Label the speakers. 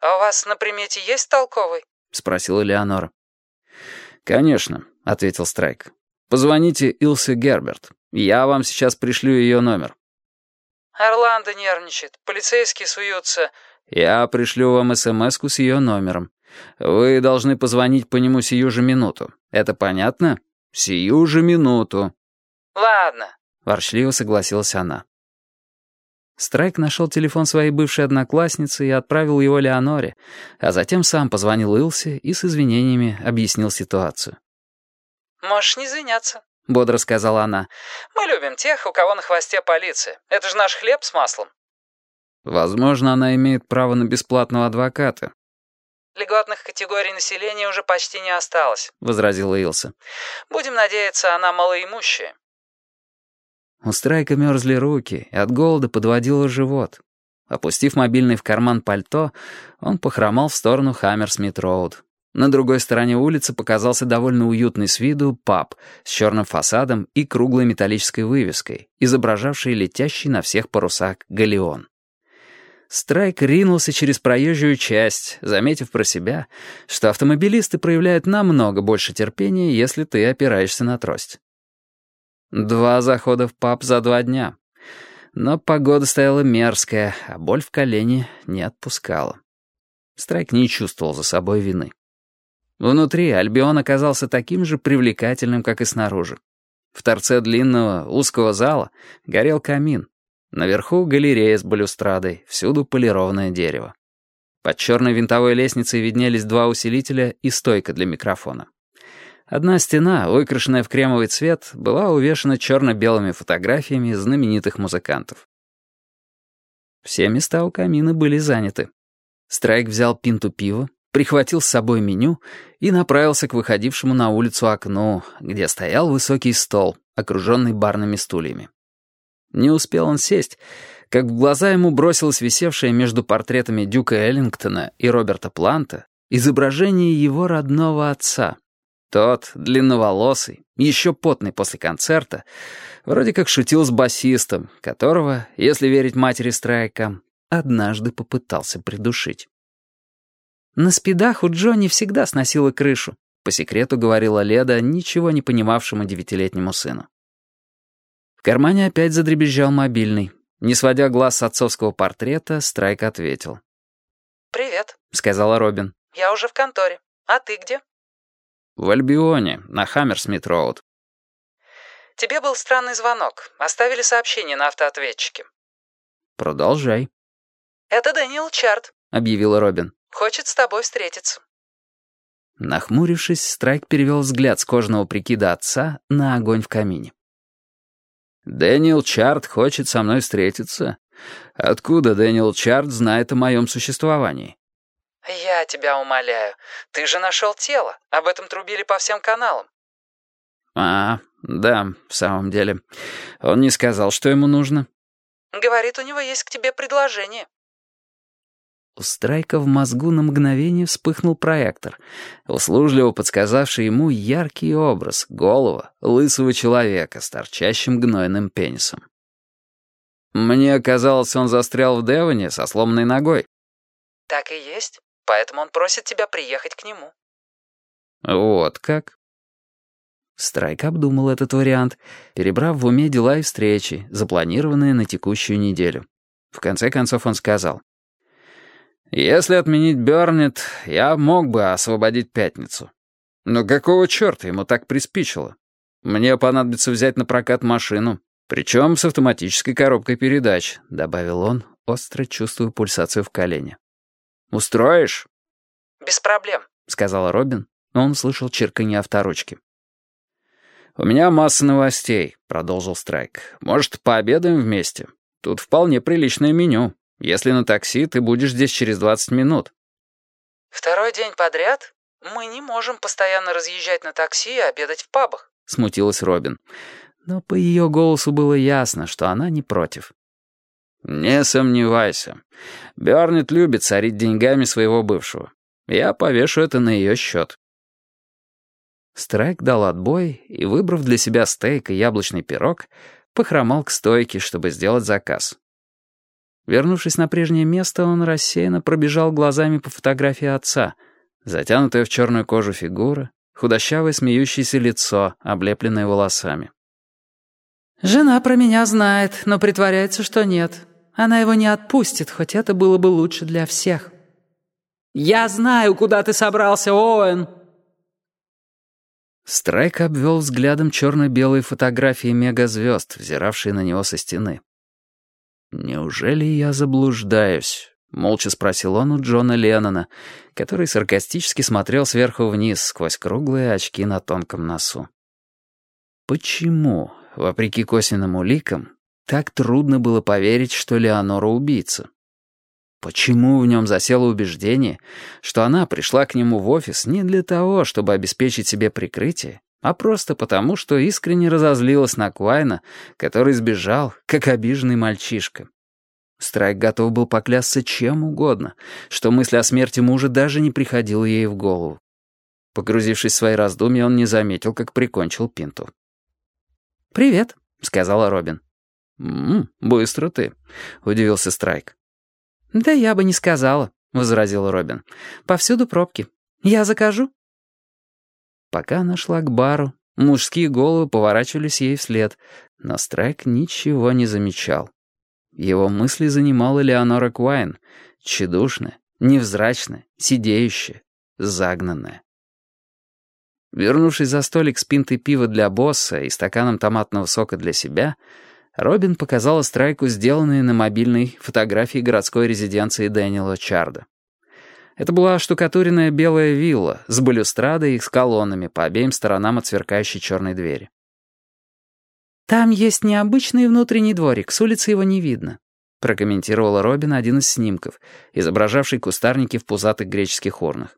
Speaker 1: «А у вас на примете есть толковый?»
Speaker 2: — спросила Леонора. «Конечно», — ответил Страйк. «Позвоните Илсе Герберт. Я вам сейчас пришлю ее номер».
Speaker 1: «Орландо нервничает. Полицейские суются».
Speaker 2: «Я пришлю вам смс с ее номером. Вы должны позвонить по нему сию же минуту. Это понятно? Сию же минуту».
Speaker 1: «Ладно», —
Speaker 2: ворчливо согласилась она. Страйк нашел телефон своей бывшей одноклассницы и отправил его Леоноре, а затем сам позвонил Илсе и с извинениями объяснил ситуацию.
Speaker 1: «Можешь не извиняться», —
Speaker 2: бодро сказала она.
Speaker 1: «Мы любим тех, у кого на хвосте полиция. Это же наш хлеб с маслом».
Speaker 2: «Возможно, она имеет право на бесплатного адвоката».
Speaker 1: «Льготных категорий населения уже почти не осталось», —
Speaker 2: возразила Илса.
Speaker 1: «Будем надеяться, она малоимущая».
Speaker 2: У Страйка мерзли руки, и от голода подводило живот. Опустив мобильный в карман пальто, он похромал в сторону Хаммерсмит-Роуд. На другой стороне улицы показался довольно уютный с виду паб с черным фасадом и круглой металлической вывеской, изображавшей летящий на всех парусах галеон. Страйк ринулся через проезжую часть, заметив про себя, что автомобилисты проявляют намного больше терпения, если ты опираешься на трость. Два захода в паб за два дня. Но погода стояла мерзкая, а боль в колене не отпускала. Страйк не чувствовал за собой вины. Внутри Альбион оказался таким же привлекательным, как и снаружи. В торце длинного, узкого зала горел камин. Наверху галерея с балюстрадой, всюду полированное дерево. Под черной винтовой лестницей виднелись два усилителя и стойка для микрофона. Одна стена, выкрашенная в кремовый цвет, была увешана черно-белыми фотографиями знаменитых музыкантов. Все места у камина были заняты. Страйк взял пинту пива, прихватил с собой меню и направился к выходившему на улицу окну, где стоял высокий стол, окруженный барными стульями. Не успел он сесть, как в глаза ему бросилось висевшее между портретами Дюка Эллингтона и Роберта Планта изображение его родного отца, тот, длинноволосый, еще потный после концерта, вроде как шутил с басистом, которого, если верить матери Страйка, однажды попытался придушить. «На спидах у Джонни всегда сносила крышу», по секрету говорила Леда ничего не понимавшему девятилетнему сыну. В кармане опять задребезжал мобильный. Не сводя глаз с отцовского портрета, Страйк ответил.
Speaker 1: «Привет», —
Speaker 2: сказала Робин.
Speaker 1: «Я уже в конторе. А ты где?»
Speaker 2: «В Альбионе, на Хаммерсмит-Роуд».
Speaker 1: «Тебе был странный звонок. Оставили сообщение на автоответчике».
Speaker 2: «Продолжай».
Speaker 1: «Это Дэниел Чарт», —
Speaker 2: объявила Робин.
Speaker 1: «Хочет с тобой встретиться».
Speaker 2: Нахмурившись, Страйк перевел взгляд с кожаного прикида отца на огонь в камине. «Дэниел Чарт хочет со мной встретиться? Откуда Дэниел Чарт знает о моем существовании?»
Speaker 1: «Я тебя умоляю. Ты же нашел тело. Об этом трубили по всем каналам».
Speaker 2: «А, да, в самом деле. Он не сказал, что ему нужно».
Speaker 1: «Говорит, у него есть к тебе предложение».
Speaker 2: У Страйка в мозгу на мгновение вспыхнул проектор, услужливо подсказавший ему яркий образ голого, лысого человека с торчащим гнойным пенисом. Мне казалось, он застрял в Девоне со сломанной ногой.
Speaker 1: «Так и есть. Поэтому он просит тебя приехать к нему».
Speaker 2: «Вот как?» Страйк обдумал этот вариант, перебрав в уме дела и встречи, запланированные на текущую неделю. В конце концов он сказал. «Если отменить Бёрнет, я мог бы освободить пятницу. Но какого черта ему так приспичило? Мне понадобится взять на прокат машину, причем с автоматической коробкой передач», — добавил он, остро чувствуя пульсацию в колене. «Устроишь?»
Speaker 1: «Без проблем», —
Speaker 2: сказала Робин, но он слышал чирканье авторучки. «У меня масса новостей», — продолжил Страйк. «Может, пообедаем вместе? Тут вполне приличное меню. Если на такси, ты будешь здесь через 20 минут».
Speaker 1: «Второй день подряд? Мы не можем постоянно разъезжать на такси и обедать в пабах», —
Speaker 2: смутилась Робин. Но по ее голосу было ясно, что она не против. «Не сомневайся. Бёрнет любит царить деньгами своего бывшего. Я повешу это на ее счет». Страйк дал отбой и, выбрав для себя стейк и яблочный пирог, похромал к стойке, чтобы сделать заказ. Вернувшись на прежнее место, он рассеянно пробежал глазами по фотографии отца. Затянутая в черную кожу фигура, худощавое смеющееся лицо, облепленное волосами.
Speaker 1: «Жена про меня знает, но притворяется, что нет. Она его не отпустит, хоть это было бы лучше для всех». «Я знаю, куда ты собрался, Оуэн!»
Speaker 2: Страйк обвел взглядом черно-белые фотографии мегазвезд, взиравшие на него со стены. «Неужели я заблуждаюсь?» — молча спросил он у Джона Леннона, который саркастически смотрел сверху вниз сквозь круглые очки на тонком носу. «Почему, вопреки косвенным уликам, так трудно было поверить, что Леонора убийца?» Почему в нем засело убеждение, что она пришла к нему в офис не для того, чтобы обеспечить себе прикрытие, а просто потому, что искренне разозлилась на Квайна, который сбежал, как обиженный мальчишка. Страйк готов был поклясться чем угодно, что мысль о смерти мужа даже не приходила ей в голову. Погрузившись в свои раздумья, он не заметил, как прикончил Пинту.
Speaker 1: «Привет», —
Speaker 2: сказала Робин. «М -м, быстро ты», — удивился Страйк.
Speaker 1: «Да я бы не сказала», — возразил Робин. «Повсюду пробки. Я закажу».
Speaker 2: Пока она шла к бару, мужские головы поворачивались ей вслед, но Страйк ничего не замечал. Его мысли занимала Леонора Куайн, тщедушная, невзрачная, сидеющая, загнанная. Вернувшись за столик с пинтой пива для босса и стаканом томатного сока для себя, Робин показала Страйку сделанные на мобильной фотографии городской резиденции Дэниела Чарда. Это была штукатуренная белая вилла с балюстрадой и с колоннами по обеим сторонам от сверкающей черной двери.
Speaker 1: «Там есть необычный внутренний дворик, с улицы его не видно», прокомментировала Робин один из снимков, изображавший кустарники в пузатых греческих урнах.